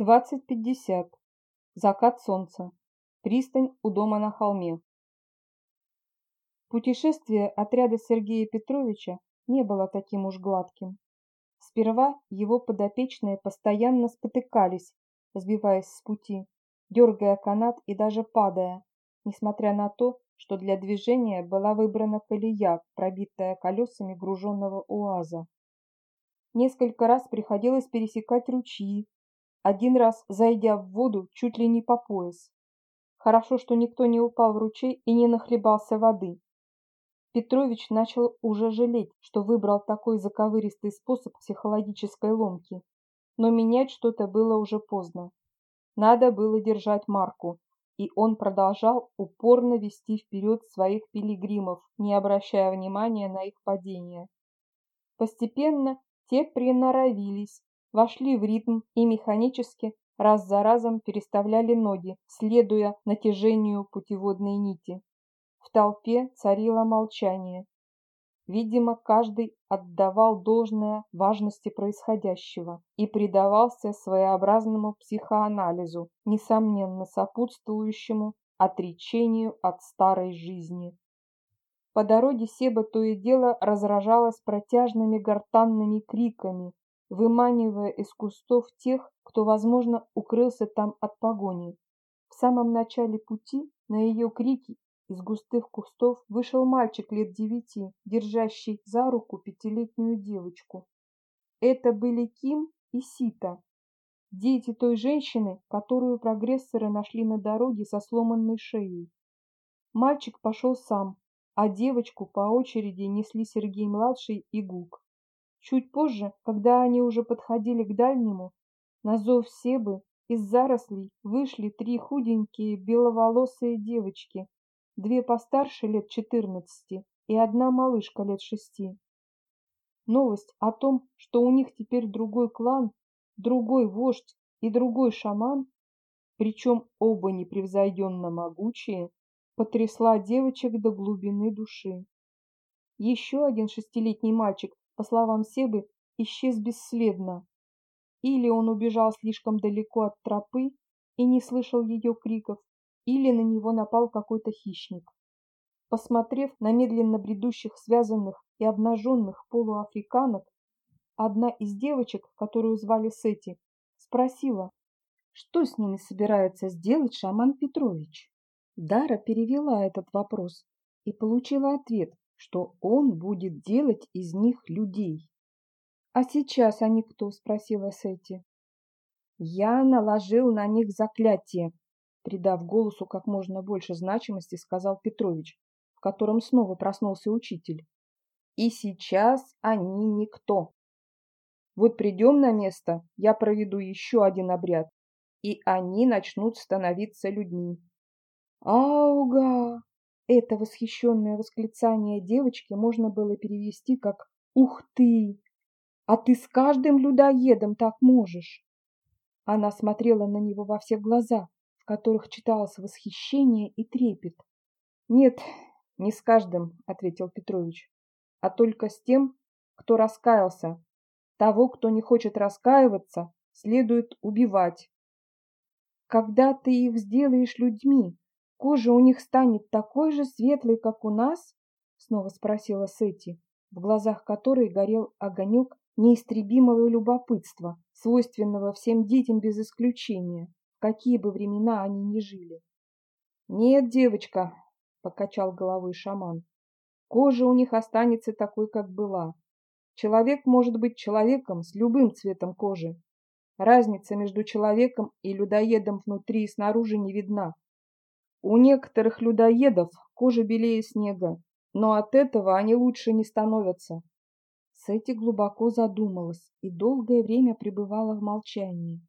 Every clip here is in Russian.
Двадцать пятьдесят. Закат солнца. Пристань у дома на холме. Путешествие отряда Сергея Петровича не было таким уж гладким. Сперва его подопечные постоянно спотыкались, сбиваясь с пути, дергая канат и даже падая, несмотря на то, что для движения была выбрана колея, пробитая колесами груженного УАЗа. Несколько раз приходилось пересекать ручьи, один раз зайдя в воду чуть ли не по пояс. Хорошо, что никто не упал в ручей и не нахлебался воды. Петрович начал уже жалеть, что выбрал такой заковыристый способ психологической ломки. Но менять что-то было уже поздно. Надо было держать марку, и он продолжал упорно вести вперед своих пилигримов, не обращая внимания на их падение. Постепенно те приноровились, вошли в ритм и механически раз за разом переставляли ноги, следуя натяжению путеводной нити. В толпе царило молчание. Видимо, каждый отдавал должное важности происходящего и предавался своеобразному психоанализу, несомненно сопутствующему отречению от старой жизни. По дороге Себа то и дело разражалась протяжными гортанными криками, выманивая из кустов тех, кто, возможно, укрылся там от погони. В самом начале пути на ее крики из густых кустов вышел мальчик лет девяти, держащий за руку пятилетнюю девочку. Это были Ким и Сита, дети той женщины, которую прогрессоры нашли на дороге со сломанной шеей. Мальчик пошел сам, а девочку по очереди несли Сергей-младший и Гук. Чуть позже, когда они уже подходили к дальнему, на зов Себы из зарослей вышли три худенькие беловолосые девочки две постарше лет четырнадцати и одна малышка лет шести. Новость о том, что у них теперь другой клан, другой вождь и другой шаман, причем оба непревзойденно могучие, потрясла девочек до глубины души. Еще один шестилетний мальчик, по словам Себы, исчез бесследно. Или он убежал слишком далеко от тропы и не слышал ее криков, или на него напал какой-то хищник. Посмотрев на медленно бредущих связанных и обнаженных полуафриканок, одна из девочек, которую звали Сети, спросила, что с ними собирается сделать шаман Петрович. Дара перевела этот вопрос и получила ответ, что он будет делать из них людей. «А сейчас они кто?» – спросила Сети. «Я наложил на них заклятие», придав голосу как можно больше значимости, сказал Петрович, в котором снова проснулся учитель. И сейчас они никто. Вот придем на место, я проведу еще один обряд, и они начнут становиться людьми. Ауга! Это восхищенное восклицание девочки можно было перевести как «Ух ты! А ты с каждым людоедом так можешь!» Она смотрела на него во все глаза, которых читалось восхищение и трепет. «Нет, не с каждым», — ответил Петрович, — «а только с тем, кто раскаялся. Того, кто не хочет раскаиваться, следует убивать. Когда ты их сделаешь людьми, кожа у них станет такой же светлой, как у нас?» — снова спросила Сети, в глазах которой горел огонек неистребимого любопытства, свойственного всем детям без исключения какие бы времена они ни жили. «Нет, девочка», — покачал головой шаман, — «кожа у них останется такой, как была. Человек может быть человеком с любым цветом кожи. Разница между человеком и людоедом внутри и снаружи не видна. У некоторых людоедов кожа белее снега, но от этого они лучше не становятся. Сэти глубоко задумалась и долгое время пребывала в молчании.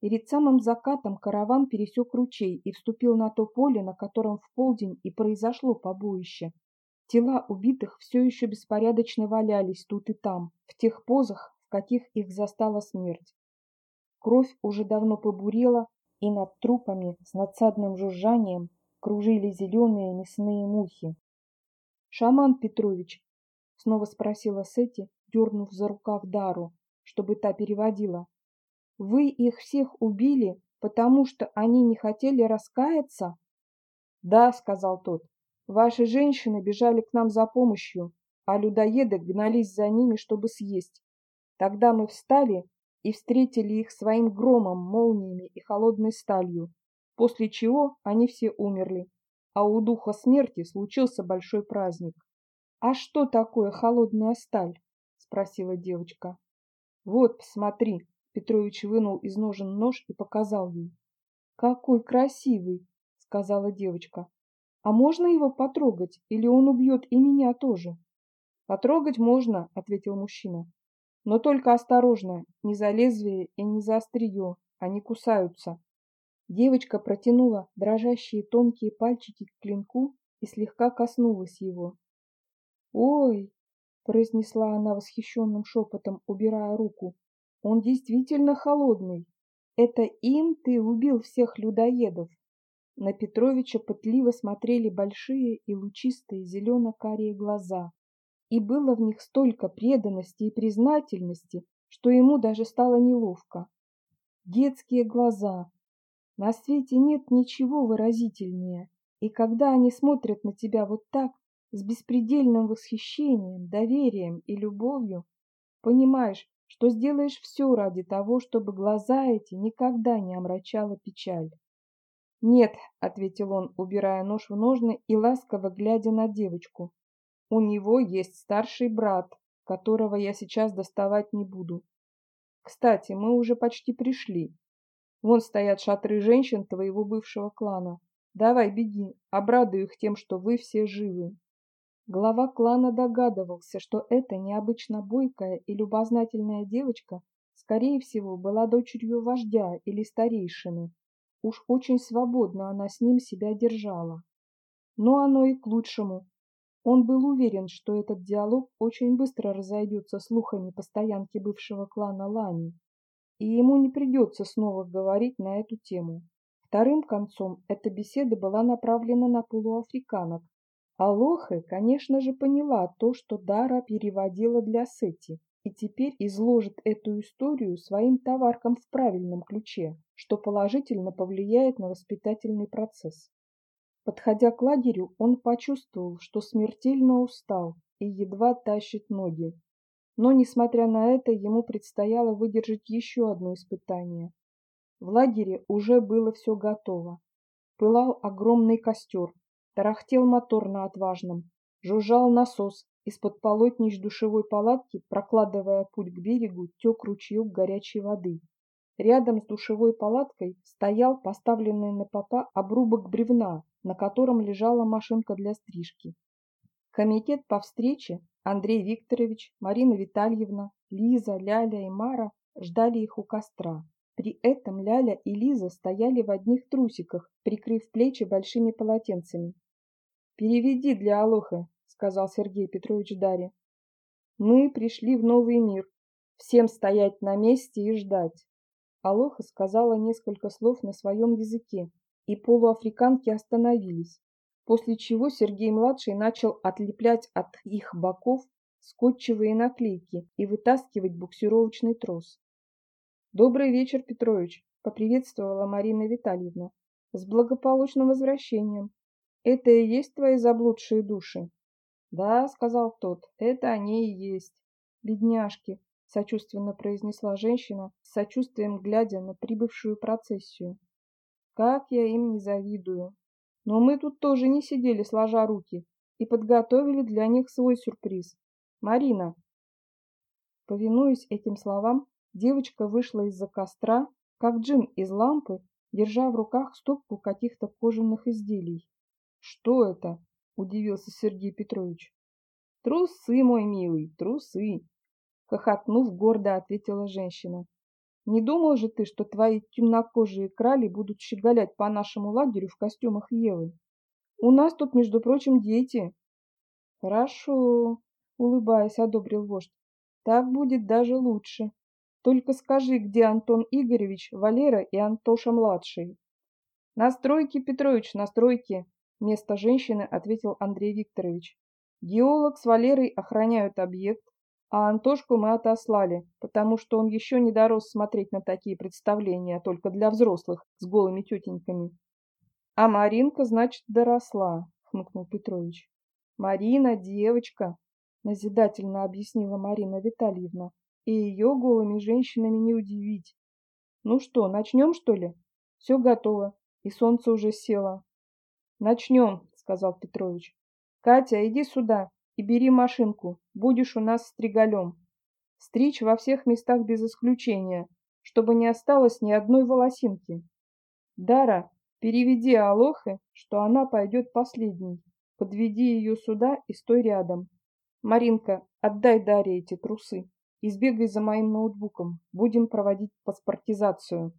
Перед самым закатом караван пересек ручей и вступил на то поле, на котором в полдень и произошло побоище. Тела убитых все еще беспорядочно валялись тут и там, в тех позах, в каких их застала смерть. Кровь уже давно побурела, и над трупами с надсадным жужжанием кружили зеленые мясные мухи. «Шаман Петрович!» — снова спросила Сети, дернув за рукав Дару, чтобы та переводила. Вы их всех убили, потому что они не хотели раскаяться? Да, сказал тот. Ваши женщины бежали к нам за помощью, а людоеды гнались за ними, чтобы съесть. Тогда мы встали и встретили их своим громом, молниями и холодной сталью, после чего они все умерли, а у духа смерти случился большой праздник. «А что такое холодная сталь?» — спросила девочка. «Вот, посмотри», — Петрович вынул из ножен нож и показал ей. «Какой красивый!» — сказала девочка. «А можно его потрогать, или он убьет и меня тоже?» «Потрогать можно», — ответил мужчина. «Но только осторожно, не за лезвие и не за острие, они кусаются». Девочка протянула дрожащие тонкие пальчики к клинку и слегка коснулась его. «Ой!» — произнесла она восхищенным шепотом, убирая руку. «Он действительно холодный. Это им ты убил всех людоедов?» На Петровича пытливо смотрели большие и лучистые зелено-карие глаза. И было в них столько преданности и признательности, что ему даже стало неловко. Детские глаза. На свете нет ничего выразительнее, и когда они смотрят на тебя вот так, с беспредельным восхищением, доверием и любовью, понимаешь, что сделаешь все ради того, чтобы глаза эти никогда не омрачала печаль. «Нет», — ответил он, убирая нож в ножны и ласково глядя на девочку. «У него есть старший брат, которого я сейчас доставать не буду. Кстати, мы уже почти пришли. Вон стоят шатры женщин твоего бывшего клана. Давай, беги, обрадуй их тем, что вы все живы». Глава клана догадывался, что эта необычно бойкая и любознательная девочка, скорее всего, была дочерью вождя или старейшины. Уж очень свободно она с ним себя держала. Но оно и к лучшему. Он был уверен, что этот диалог очень быстро разойдется слухами постоянки бывшего клана Лани, и ему не придется снова говорить на эту тему. Вторым концом эта беседа была направлена на полуафриканок, Алоха, конечно же, поняла то, что Дара переводила для Сети, и теперь изложит эту историю своим товаркам в правильном ключе, что положительно повлияет на воспитательный процесс. Подходя к лагерю, он почувствовал, что смертельно устал и едва тащит ноги. Но, несмотря на это, ему предстояло выдержать еще одно испытание. В лагере уже было все готово. Пылал огромный костер, Тарахтел мотор на отважном, жужжал насос, из-под полотнищ душевой палатки, прокладывая путь к берегу, тек ручеек горячей воды. Рядом с душевой палаткой стоял поставленный на попа обрубок бревна, на котором лежала машинка для стрижки. Комитет по встрече Андрей Викторович, Марина Витальевна, Лиза, Ляля и Мара ждали их у костра. При этом Ляля и Лиза стояли в одних трусиках, прикрыв плечи большими полотенцами. «Переведи для Алоха», — сказал Сергей Петрович Даре. «Мы пришли в новый мир. Всем стоять на месте и ждать». Алоха сказала несколько слов на своем языке, и полуафриканки остановились, после чего Сергей-младший начал отлеплять от их боков скотчевые наклейки и вытаскивать буксировочный трос. «Добрый вечер, Петрович», — поприветствовала Марина Витальевна. «С благополучным возвращением. Это и есть твои заблудшие души? Да, сказал тот, это они и есть. Бедняжки, сочувственно произнесла женщина, с сочувствием глядя на прибывшую процессию. Как я им не завидую. Но мы тут тоже не сидели сложа руки и подготовили для них свой сюрприз. Марина. Повинуясь этим словам, девочка вышла из-за костра, как джин из лампы, держа в руках стопку каких-то кожаных изделий. «Что это?» – удивился Сергей Петрович. «Трусы, мой милый, трусы!» – хохотнув, гордо ответила женщина. «Не думал же ты, что твои темнокожие крали будут щеголять по нашему лагерю в костюмах Евы? У нас тут, между прочим, дети». «Хорошо», – улыбаясь, одобрил вождь. «Так будет даже лучше. Только скажи, где Антон Игоревич, Валера и Антоша-младший?» «Настройки, Петрович, настройки!» Вместо женщины ответил Андрей Викторович. Геолог с Валерой охраняют объект, А Антошку мы отослали, потому что он еще не дорос смотреть на такие представления, только для взрослых, с голыми тетеньками. А Маринка, значит, доросла, хмыкнул Петрович. Марина девочка, назидательно объяснила Марина Витальевна, и ее голыми женщинами не удивить. Ну что, начнем, что ли? Все готово, и солнце уже село. Начнем, сказал Петрович. Катя, иди сюда и бери машинку, будешь у нас стригалем. Стричь во всех местах без исключения, чтобы не осталось ни одной волосинки. Дара, переведи Алохе, что она пойдет последней. Подведи ее сюда и стой рядом. Маринка, отдай Даре эти трусы. И сбегай за моим ноутбуком. Будем проводить паспортизацию.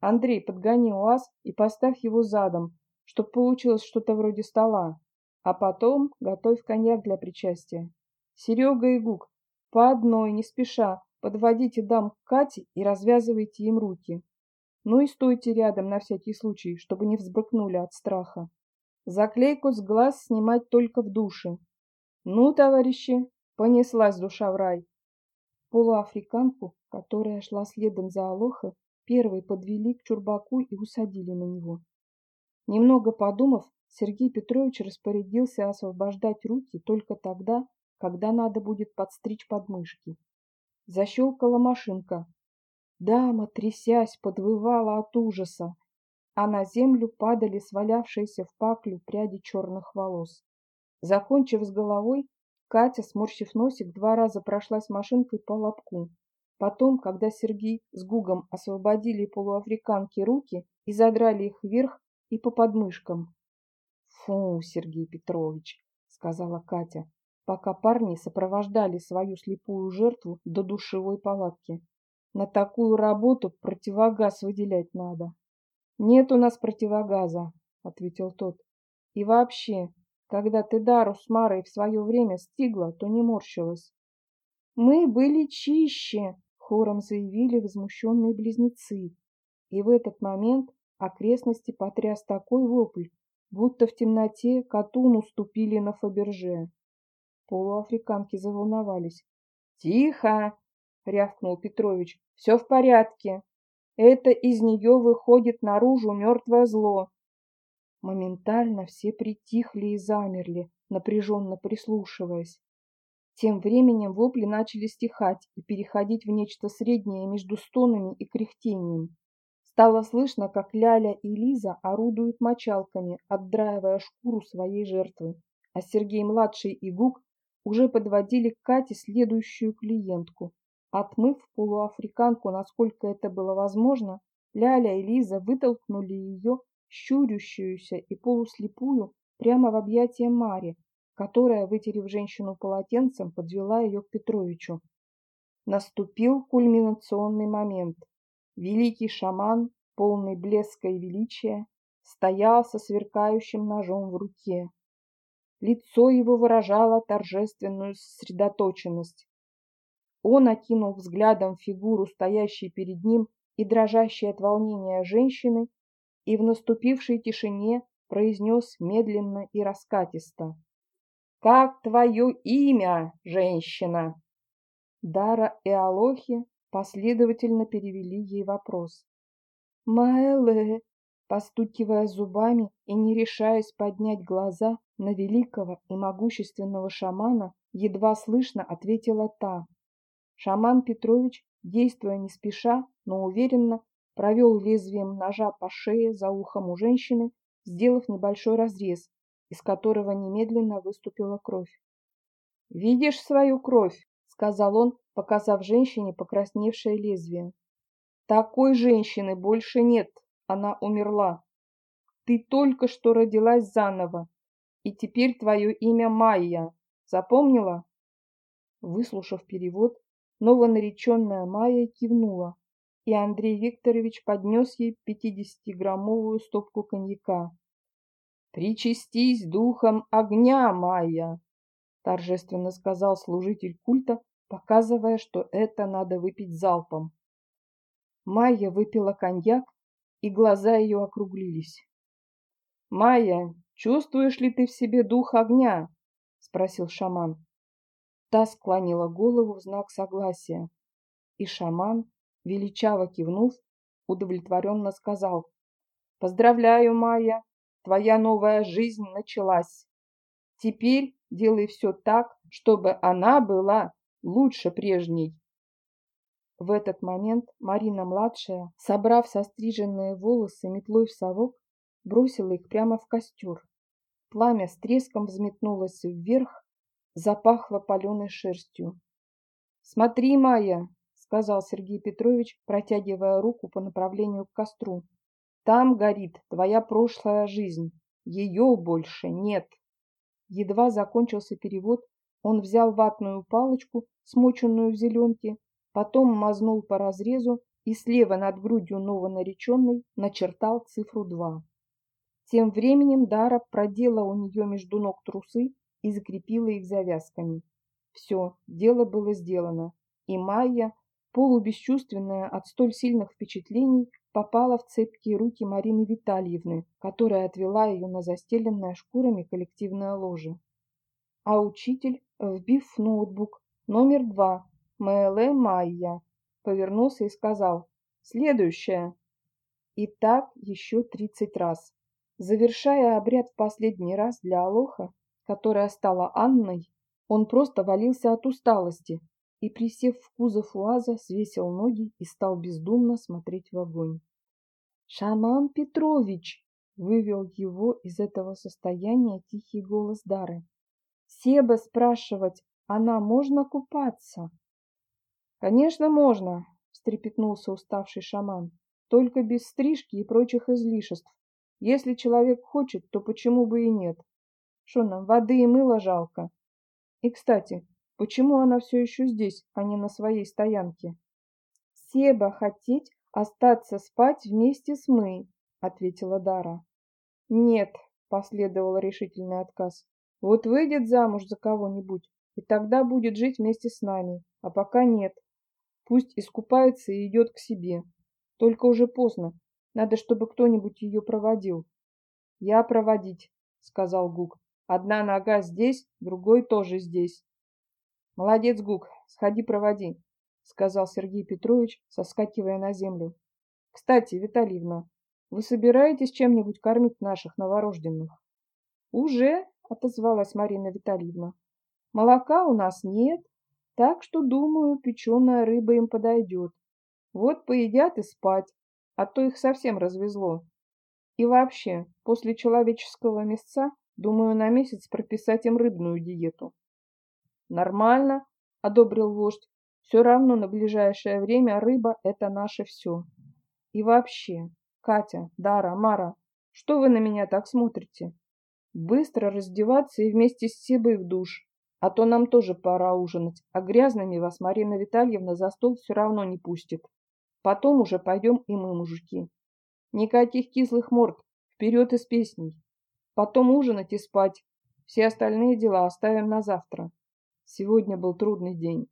Андрей, подгони УАЗ и поставь его задом, чтобы получилось что-то вроде стола. А потом готовь коньяк для причастия. Серега и Гук, по одной, не спеша, подводите дам к Кате и развязывайте им руки. Ну и стойте рядом на всякий случай, чтобы не взбрыкнули от страха. Заклейку с глаз снимать только в душе. Ну, товарищи, понеслась душа в рай. Полуафриканку, которая шла следом за Алохой, первой подвели к чурбаку и усадили на него. Немного подумав, Сергей Петрович распорядился освобождать руки только тогда, когда надо будет подстричь подмышки. Защелкала машинка. Дама, трясясь, подвывала от ужаса, а на землю падали свалявшиеся в паклю пряди черных волос. Закончив с головой, Катя, сморщив носик, два раза прошлась машинкой по лобку. Потом, когда Сергей с Гугом освободили полуафриканки руки и задрали их вверх и по подмышкам. «Фу, Сергей Петрович», — сказала Катя, пока парни сопровождали свою слепую жертву до душевой палатки. «На такую работу противогаз выделять надо». «Нет у нас противогаза», — ответил тот. «И вообще, когда ты Дару с Марой в свое время стигла, то не морщилась». «Мы были чище», — хором заявили возмущенные близнецы. И в этот момент окрестности потряс такой вопль, будто в темноте коту наступили на Фаберже. Полуафриканки заволновались. «Тихо!» — рявкнул Петрович. «Все в порядке. Это из нее выходит наружу мертвое зло. Моментально все притихли и замерли, напряженно прислушиваясь. Тем временем вопли начали стихать и переходить в нечто среднее между стонами и кряхтением. Стало слышно, как Ляля и Лиза орудуют мочалками, отдраивая шкуру своей жертвы, а Сергей-младший и Гук уже подводили к Кате следующую клиентку, Отмыв полуафриканку, насколько это было возможно, Ляля и Лиза вытолкнули ее, щурящуюся и полуслепую, прямо в объятия Мари, которая, вытерев женщину полотенцем, подвела ее к Петровичу. Наступил кульминационный момент. Великий шаман, полный блеска и величия, стоял со сверкающим ножом в руке. Лицо его выражало торжественную сосредоточенность. Он окинул взглядом фигуру, стоящей перед ним и дрожащей от волнения женщины, и в наступившей тишине произнес медленно и раскатисто. «Как твое имя, женщина?» Дара и Алохи последовательно перевели ей вопрос. «Маэлэ», постукивая зубами и не решаясь поднять глаза на великого и могущественного шамана, едва слышно ответила та. Шаман Петрович, действуя не спеша, но уверенно, провел лезвием ножа по шее за ухом у женщины, сделав небольшой разрез, из которого немедленно выступила кровь. «Видишь свою кровь?» — сказал он, показав женщине покрасневшее лезвие. «Такой женщины больше нет, она умерла. Ты только что родилась заново, и теперь твое имя Майя. Запомнила?» Выслушав перевод, Новонареченная Майя кивнула, и Андрей Викторович поднес ей пятидесятиграммовую стопку коньяка. «Причастись духом огня, Майя!» — торжественно сказал служитель культа, показывая, что это надо выпить залпом. Майя выпила коньяк, и глаза ее округлились. «Майя, чувствуешь ли ты в себе дух огня?» — спросил шаман. Та склонила голову в знак согласия. И шаман, величаво кивнув, удовлетворенно сказал. «Поздравляю, Майя, твоя новая жизнь началась. Теперь делай все так, чтобы она была лучше прежней». В этот момент Марина-младшая, собрав состриженные волосы метлой в совок, бросила их прямо в костер. Пламя с треском взметнулось вверх, запахло паленой шерстью. «Смотри, Майя!» — сказал Сергей Петрович, протягивая руку по направлению к костру. «Там горит твоя прошлая жизнь. Ее больше нет». Едва закончился перевод, он взял ватную палочку, смоченную в зеленке, потом мазнул по разрезу и слева над грудью новонареченной начертал цифру 2. Тем временем Дара продела у нее между ног трусы и закрепила их завязками. Все, дело было сделано, и Майя, полубесчувственная от столь сильных впечатлений, попала в цепкие руки Марины Витальевны, которая отвела ее на застеленное шкурами коллективное ложе. А учитель, вбив в ноутбук номер два Мэлэ Майя, повернулся и сказал «Следующее». И так еще тридцать раз. Завершая обряд в последний раз для Алоха, которая стала Анной, он просто валился от усталости и, присев в кузов УАЗа, свесил ноги и стал бездумно смотреть в огонь. «Шаман Петрович!» — вывел его из этого состояния тихий голос Дары. «Себа спрашивать, она можно купаться?» «Конечно можно!» — встрепетнулся уставший шаман. «Только без стрижки и прочих излишеств. Если человек хочет, то почему бы и нет? Что нам, воды и мыла жалко? И, кстати, почему она все еще здесь, а не на своей стоянке? Себа хотеть остаться спать вместе с мы, ответила Дара. Нет, последовал решительный отказ. Вот выйдет замуж за кого-нибудь, и тогда будет жить вместе с нами, а пока нет. Пусть искупается и идет к себе. Только уже поздно, надо, чтобы кто-нибудь ее проводил. Я проводить, сказал Гук. Одна нога здесь, другой тоже здесь. Молодец, Гук, сходи проводи, сказал Сергей Петрович, соскакивая на землю. Кстати, Витальевна, вы собираетесь чем-нибудь кормить наших новорожденных? Уже, отозвалась Марина Витальевна. Молока у нас нет, так что, думаю, печеная рыба им подойдет. Вот поедят и спать а то их совсем развезло. И вообще, после человеческого мясца, думаю, на месяц прописать им рыбную диету. Нормально, одобрил вождь. Все равно на ближайшее время рыба – это наше все. И вообще, Катя, Дара, Мара, что вы на меня так смотрите? Быстро раздеваться и вместе с Себой в душ, а то нам тоже пора ужинать, а грязными вас Марина Витальевна за стол все равно не пустит. Потом уже пойдем и мы, мужики. Никаких кислых морд, вперед из песней. Потом ужинать и спать. Все остальные дела оставим на завтра. Сегодня был трудный день.